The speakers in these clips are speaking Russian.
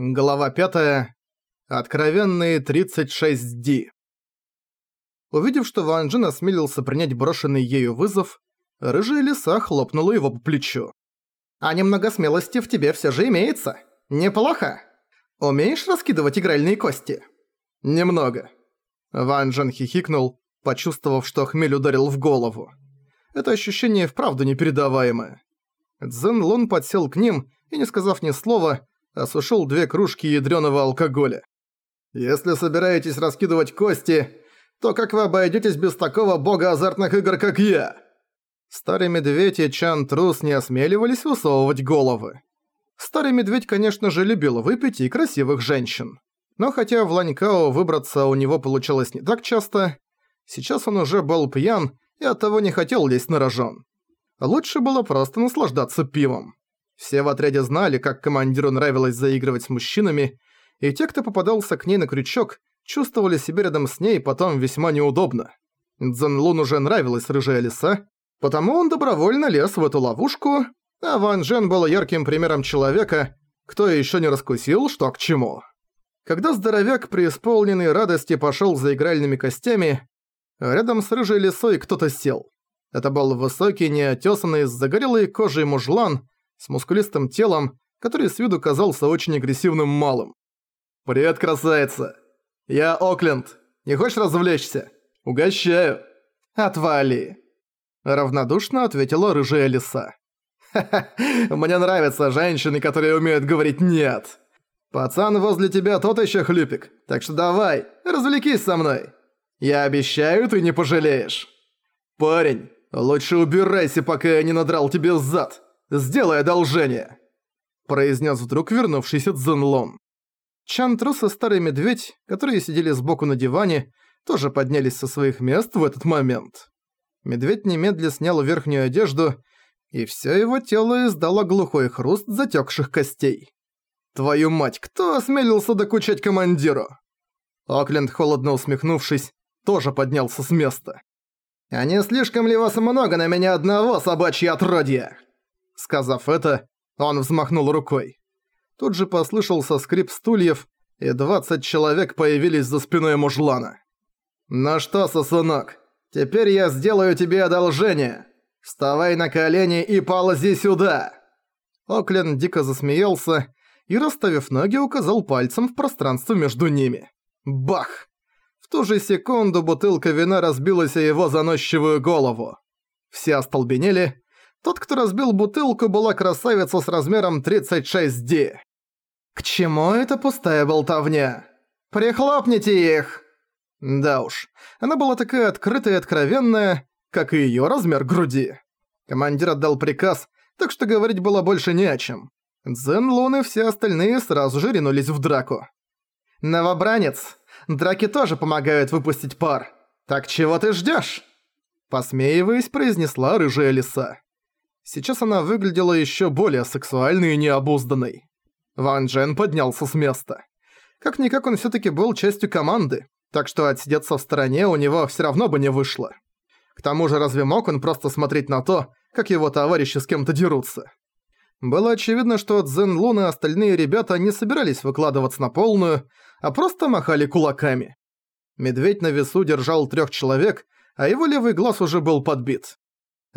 Глава 5. Откровенные 36D. Увидев, что Ван Джен осмелился принять брошенный ею вызов, рыжая лиса хлопнула его по плечу. «А немного смелости в тебе всё же имеется. Неплохо. Умеешь раскидывать игральные кости?» «Немного». Ван Джен хихикнул, почувствовав, что хмель ударил в голову. Это ощущение вправду непередаваемое. Цзэн Лун подсел к ним и, не сказав ни слова, осушил две кружки ядрёного алкоголя. «Если собираетесь раскидывать кости, то как вы обойдётесь без такого бога азартных игр, как я?» Старый медведь и Чан Трус не осмеливались высовывать головы. Старый медведь, конечно же, любил выпить и красивых женщин. Но хотя в Ланькао выбраться у него получалось не так часто, сейчас он уже был пьян и оттого не хотел лезть на рожон. Лучше было просто наслаждаться пивом. Все в отряде знали, как командиру нравилось заигрывать с мужчинами, и те, кто попадался к ней на крючок, чувствовали себя рядом с ней потом весьма неудобно. Цзэнлун уже нравилась рыжая лиса, потому он добровольно лез в эту ловушку, а Ван Джен был ярким примером человека, кто еще не раскусил, что к чему. Когда здоровяк, преисполненный радости, пошел за игральными костями, рядом с рыжей лисой кто-то сел. Это был высокий, неотесанный, с загорелой кожей мужлан, с мускулистым телом, который с виду казался очень агрессивным малым. «Привет, красавица! Я Окленд. Не хочешь развлечься? Угощаю!» «Отвали!» Равнодушно ответила рыжая лиса. «Ха-ха, мне нравятся женщины, которые умеют говорить «нет». Пацан возле тебя тот еще хлюпик, так что давай, развлекись со мной. Я обещаю, ты не пожалеешь. Парень, лучше убирайся, пока я не надрал тебе зад. Сделай одолжение!» произнес вдруг вернувшийся Цзэнлон. Чан Трус и Старый Медведь, которые сидели сбоку на диване, тоже поднялись со своих мест в этот момент. Медведь немедля снял верхнюю одежду, и всё его тело издало глухой хруст затёкших костей. «Твою мать, кто осмелился докучать командиру?» Окленд, холодно усмехнувшись, тоже поднялся с места. «А не слишком ли вас много на меня одного, собачье отродье?» Сказав это, он взмахнул рукой. Тут же послышался скрип стульев, и 20 человек появились за спиной мужлана. «Ну что, сосунок, теперь я сделаю тебе одолжение. Вставай на колени и ползи сюда!» Оклен дико засмеялся и, расставив ноги, указал пальцем в пространство между ними. Бах! В ту же секунду бутылка вина разбилась о его заносчивую голову. Все остолбенели, тот, кто разбил бутылку, была красавица с размером 36D. К чему эта пустая болтовня? Прихлопните их! Да уж, она была такая открытая и откровенная, как и её размер груди. Командир отдал приказ, так что говорить было больше не о чем. Дзен Лун и все остальные сразу же ринулись в драку. «Новобранец, драки тоже помогают выпустить пар. Так чего ты ждёшь?» Посмеиваясь, произнесла рыжая лиса. Сейчас она выглядела еще более сексуальной и необузданной. Ван Джен поднялся с места. Как-никак он все таки был частью команды, так что отсидеться в стороне у него все равно бы не вышло. К тому же разве мог он просто смотреть на то, как его товарищи с кем-то дерутся? Было очевидно, что Цзэн Лун и остальные ребята не собирались выкладываться на полную, а просто махали кулаками. Медведь на весу держал трех человек, а его левый глаз уже был подбит.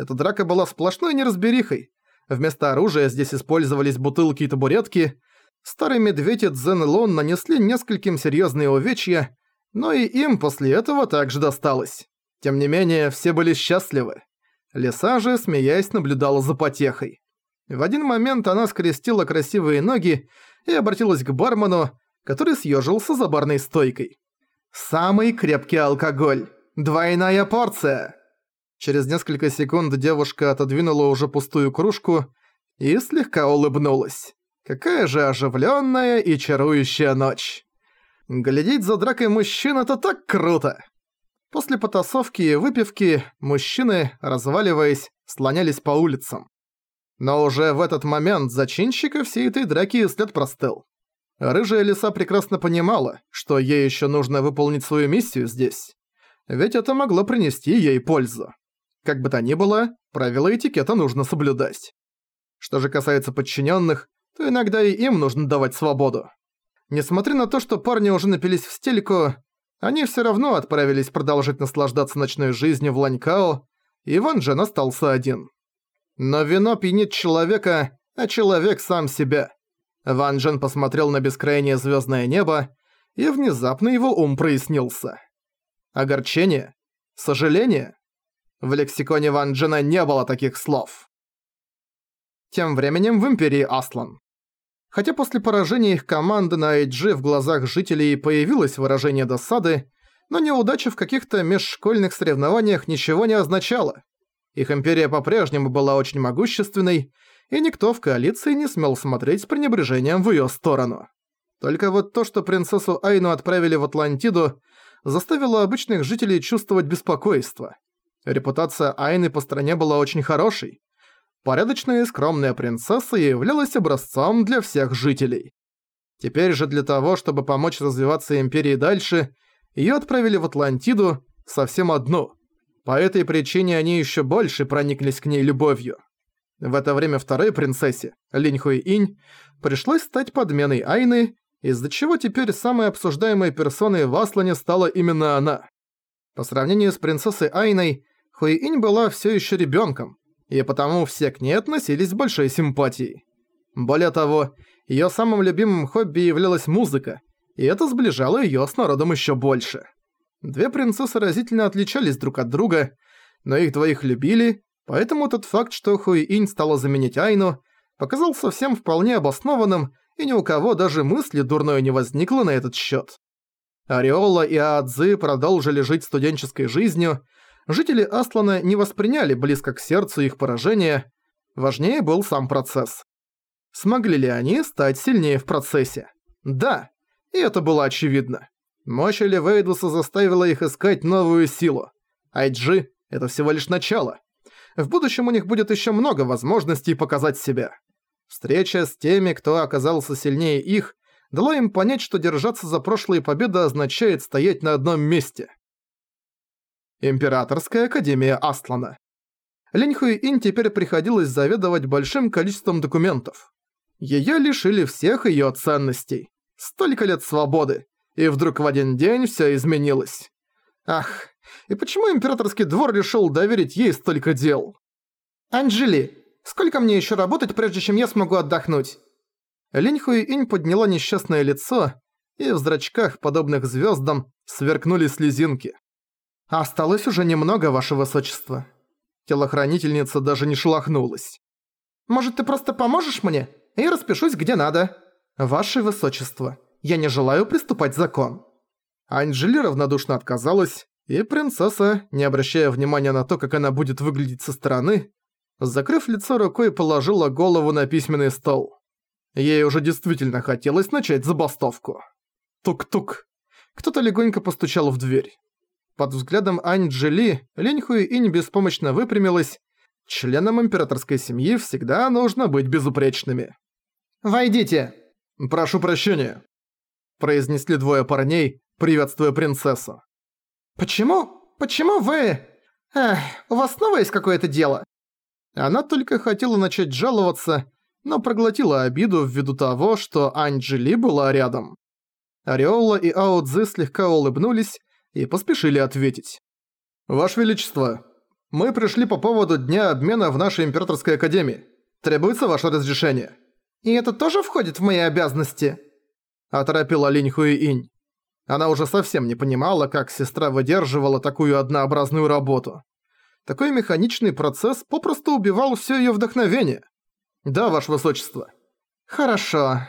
Эта драка была сплошной неразберихой. Вместо оружия здесь использовались бутылки и табуретки. Старый медведь и Цзэн Лон нанесли нескольким серьезные увечья, но и им после этого также досталось. Тем не менее, все были счастливы. Лиса же, смеясь, наблюдала за потехой. В один момент она скрестила красивые ноги и обратилась к бармену, который съежился за барной стойкой. «Самый крепкий алкоголь. Двойная порция!» Через несколько секунд девушка отодвинула уже пустую кружку и слегка улыбнулась. Какая же оживленная и чарующая ночь. Глядеть за дракой мужчин – это так круто! После потасовки и выпивки мужчины, разваливаясь, слонялись по улицам. Но уже в этот момент зачинщика всей этой драки след простыл. Рыжая лиса прекрасно понимала, что ей еще нужно выполнить свою миссию здесь. Ведь это могло принести ей пользу. Как бы то ни было, правила этикета нужно соблюдать. Что же касается подчиненных, то иногда и им нужно давать свободу. Несмотря на то, что парни уже напились в стельку, они все равно отправились продолжить наслаждаться ночной жизнью в Ланькао, и Ван Джен остался один. Но вино пьянит человека, а человек сам себя. Ван Джен посмотрел на бескрайнее звездное небо, и внезапно его ум прояснился. Огорчение? Сожаление? В лексиконе Ван Джена не было таких слов. Тем временем в Империи Аслан. Хотя после поражения их команды на Эйджи в глазах жителей появилось выражение досады, но неудача в каких-то межшкольных соревнованиях ничего не означала. Их империя по-прежнему была очень могущественной, и никто в коалиции не смел смотреть с пренебрежением в её сторону. Только вот то, что принцессу Айну отправили в Атлантиду, заставило обычных жителей чувствовать беспокойство. Репутация Айны по стране была очень хорошей, порядочная и скромная принцесса являлась образцом для всех жителей. Теперь же для того, чтобы помочь развиваться Империи дальше, её отправили в Атлантиду совсем одну. По этой причине они ещё больше прониклись к ней любовью. В это время второй принцессе, Линь Хуи Инь, пришлось стать подменой Айны, из-за чего теперь самой обсуждаемой персоной в Аслане стала именно она. По сравнению с принцессой Айной, Хуи Инь была всё ещё ребёнком, и потому все к ней относились с большой симпатией. Более того, её самым любимым хобби являлась музыка, и это сближало её с народом ещё больше. Две принцессы разительно отличались друг от друга, но их двоих любили, поэтому тот факт, что Хуи-Инь стала заменить Айну, показался всем вполне обоснованным, и ни у кого даже мысли дурной не возникло на этот счёт. Ореола и Аадзы продолжили жить студенческой жизнью, жители Аслана не восприняли близко к сердцу их поражение, важнее был сам процесс. Смогли ли они стать сильнее в процессе? Да, и это было очевидно. Мощь Эливейдуса заставила их искать новую силу. Айджи — это всего лишь начало. В будущем у них будет еще много возможностей показать себя. Встреча с теми, кто оказался сильнее их, дала им понять, что держаться за прошлые победы означает стоять на одном месте. Императорская Академия Астлана. Линьхуи Ин теперь приходилось заведовать большим количеством документов. Её лишили всех её ценностей. Столько лет свободы. И вдруг в один день всё изменилось. Ах, и почему императорский двор решил доверить ей столько дел? «Анжели, сколько мне ещё работать, прежде чем я смогу отдохнуть?» Линьхуи Инь подняла несчастное лицо, и в зрачках, подобных звёздам, сверкнули слезинки. «Осталось уже немного, ваше высочество». Телохранительница даже не шелохнулась. «Может, ты просто поможешь мне? И распишусь где надо». «Ваше высочество, я не желаю приступать закон». Анжели равнодушно отказалась, и принцесса, не обращая внимания на то, как она будет выглядеть со стороны, закрыв лицо рукой, положила голову на письменный стол. Ей уже действительно хотелось начать забастовку. Тук-тук. Кто-то легонько постучал в дверь. Под взглядом Ань Джили, Линьхуи Инь беспомощно выпрямилась. Членам императорской семьи всегда нужно быть безупречными. «Войдите!» «Прошу прощения», – произнесли двое парней, приветствуя принцессу. «Почему? Почему вы? Эх, у вас снова есть какое-то дело?» Она только хотела начать жаловаться, но проглотила обиду ввиду того, что Анджели была рядом. Ореола и Ао Цзы слегка улыбнулись, и поспешили ответить. «Ваше Величество, мы пришли по поводу Дня обмена в нашей Императорской Академии. Требуется ваше разрешение». «И это тоже входит в мои обязанности?» Оторопила Линь Хуи-Инь. Она уже совсем не понимала, как сестра выдерживала такую однообразную работу. Такой механичный процесс попросту убивал всё её вдохновение. «Да, ваше высочество». «Хорошо».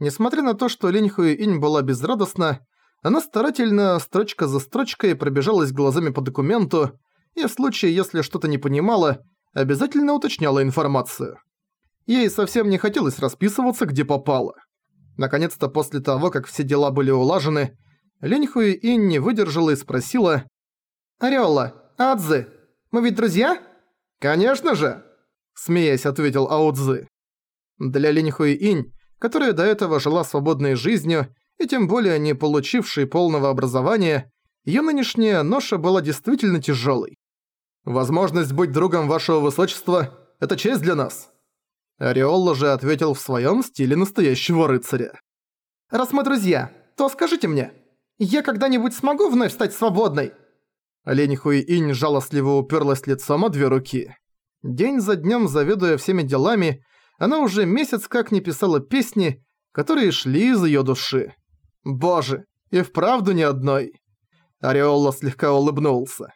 Несмотря на то, что Линь Хуи-Инь была безрадостна, она старательно, строчка за строчкой, пробежалась глазами по документу и в случае, если что-то не понимала, обязательно уточняла информацию. Ей совсем не хотелось расписываться, где попало. Наконец-то после того, как все дела были улажены, Леньхуи Ин не выдержала и спросила «Ореола, Адзы, мы ведь друзья?» «Конечно же!» – смеясь ответил Аудзы. Для Леньхуи Инь, которая до этого жила свободной жизнью, и тем более не получившей полного образования, её нынешняя ноша была действительно тяжёлой. «Возможность быть другом вашего высочества – это честь для нас!» Ореолла же ответил в своём стиле настоящего рыцаря. Раз мы друзья, то скажите мне, я когда-нибудь смогу вновь стать свободной?» Лень Хуи-инь жалостливо уперлась лицом о две руки. День за днем заведуя всеми делами, она уже месяц как не писала песни, которые шли из её души. Боже, и вправду ни одной. Ореола слегка улыбнулся.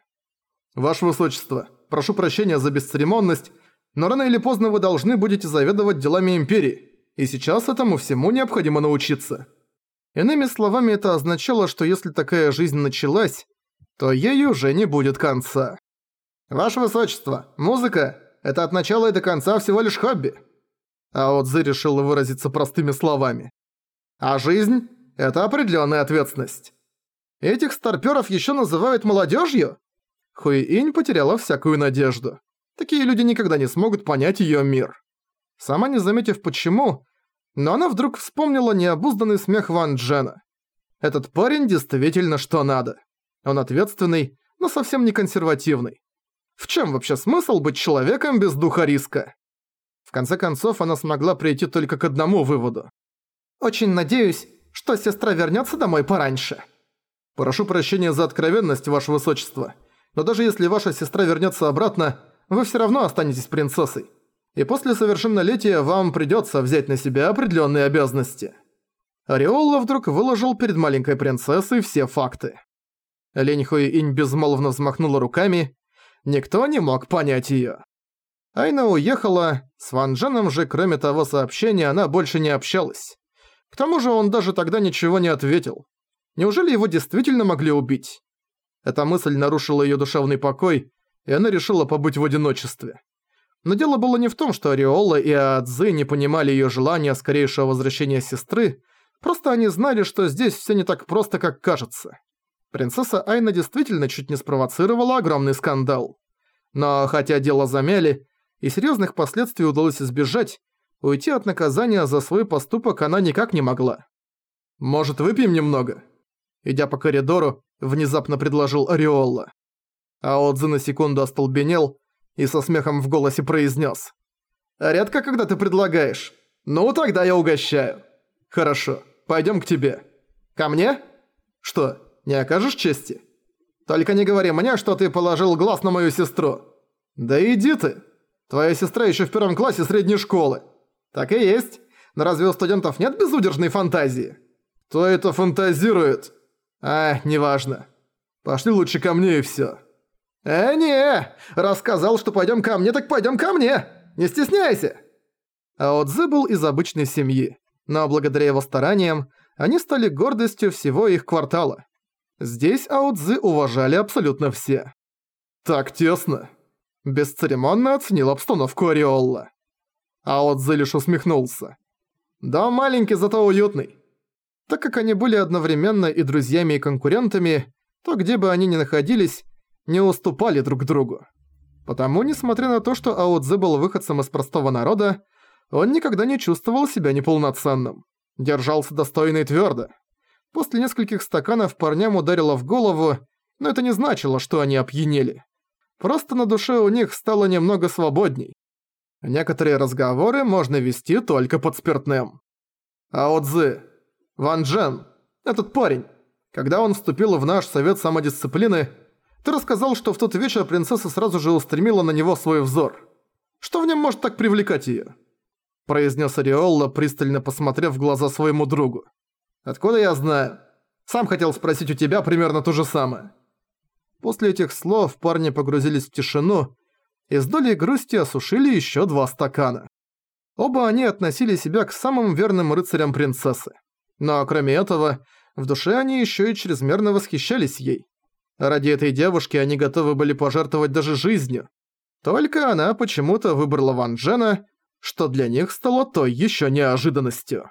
«Ваше Высочество, прошу прощения за бесцеремонность, но рано или поздно вы должны будете заведовать делами Империи, и сейчас этому всему необходимо научиться». Иными словами, это означало, что если такая жизнь началась, то ей уже не будет конца. «Ваше Высочество, музыка – это от начала и до конца всего лишь хобби». А Отзы решил выразиться простыми словами. «А жизнь – это определенная ответственность». Этих старпёров еще называют молодежью? Хуи-инь потеряла всякую надежду. Такие люди никогда не смогут понять ее мир. Сама не заметив почему, но она вдруг вспомнила необузданный смех Ван Джена. Этот парень действительно что надо. Он ответственный, но совсем не консервативный. В чем вообще смысл быть человеком без духа риска? В конце концов, она смогла прийти только к одному выводу. «Очень надеюсь, что сестра вернется домой пораньше». «Прошу прощения за откровенность, ваше высочество, но даже если ваша сестра вернется обратно, вы все равно останетесь принцессой. И после совершеннолетия вам придется взять на себя определенные обязанности». Ореола вдруг выложил перед маленькой принцессой все факты. Лень Инь безмолвно взмахнула руками. Никто не мог понять её. Айна уехала, с Ван Дженом же, кроме того сообщения, она больше не общалась. К тому же он даже тогда ничего не ответил. Неужели его действительно могли убить? Эта мысль нарушила её душевный покой, и она решила побыть в одиночестве. Но дело было не в том, что Ореола и Аадзы не понимали её желания скорейшего возвращения сестры, просто они знали, что здесь всё не так просто, как кажется. Принцесса Айна действительно чуть не спровоцировала огромный скандал. Но хотя дело замяли, и серьезных последствий удалось избежать, уйти от наказания за свой поступок она никак не могла. «Может, выпьем немного?» Идя по коридору, внезапно предложил Ореолла. А Отзы на секунду остолбенел и со смехом в голосе произнес: «Редко, когда ты предлагаешь. Ну, тогда я угощаю. Хорошо, пойдем к тебе. Ко мне? Что, не окажешь чести? Только не говори мне, что ты положил глаз на мою сестру. Да иди ты. Твоя сестра еще в первом классе средней школы. Так и есть. Но разве у студентов нет безудержной фантазии? Кто это фантазирует? А, неважно. Пошли лучше ко мне и всё. Э, не! Рассказал, что пойдем ко мне, так пойдем ко мне! Не стесняйся! А Отзы был из обычной семьи, но благодаря его стараниям они стали гордостью всего их квартала. Здесь Аудзы уважали абсолютно все. «Так тесно!» Бесцеремонно оценил обстановку Ореолла. Аудзы лишь усмехнулся. «Да маленький, зато уютный». Так как они были одновременно и друзьями, и конкурентами, то где бы они ни находились, не уступали друг другу. Потому, несмотря на то, что Аудзы был выходцем из простого народа, он никогда не чувствовал себя неполноценным. Держался достойно и твёрдо. После нескольких стаканов парням ударило в голову, но это не значило, что они опьянели. Просто на душе у них стало немного свободней. Некоторые разговоры можно вести только под спиртным. А Отзы, Ван Джен, этот парень, когда он вступил в наш совет самодисциплины, ты рассказал, что в тот вечер принцесса сразу же устремила на него свой взор. Что в нем может так привлекать её? произнес Ореолла, пристально посмотрев в глаза своему другу. Откуда я знаю? Сам хотел спросить у тебя примерно то же самое». После этих слов парни погрузились в тишину и с долей грусти осушили еще два стакана. Оба они относили себя к самым верным рыцарям принцессы. Но кроме этого, в душе они еще и чрезмерно восхищались ей. Ради этой девушки они готовы были пожертвовать даже жизнью. Только она почему-то выбрала Ван Джена, что для них стало той еще неожиданностью.